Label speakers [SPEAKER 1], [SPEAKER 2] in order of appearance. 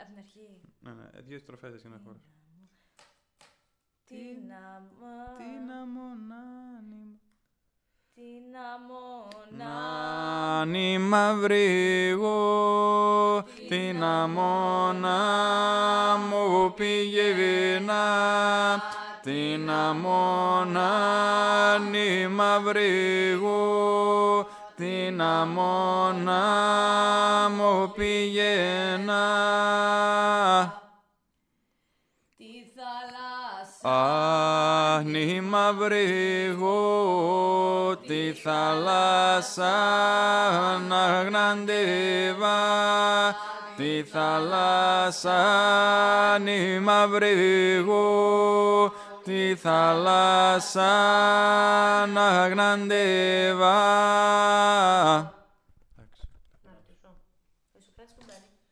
[SPEAKER 1] Από την αρχή.
[SPEAKER 2] Ναι, ναι, δύο στροφές για να χώρος.
[SPEAKER 1] Τι να μ-
[SPEAKER 2] Τι να μονάνι.
[SPEAKER 1] Τι να μόνα.
[SPEAKER 2] Νάνι μαυρίγο, την αμόνα μου πήγε βίνα, την αμόνα νι μαυρίγο, την αμόνα μου πήγαινα.
[SPEAKER 1] Τη θάλασσα.
[SPEAKER 2] Άχνη μαυρίγο, τη θάλασσα να γναντεύα, τη θάλασσα νη μαυρίγο, τη θάλασσα να γναντεύα.
[SPEAKER 1] Pronto. Foi super descoberto.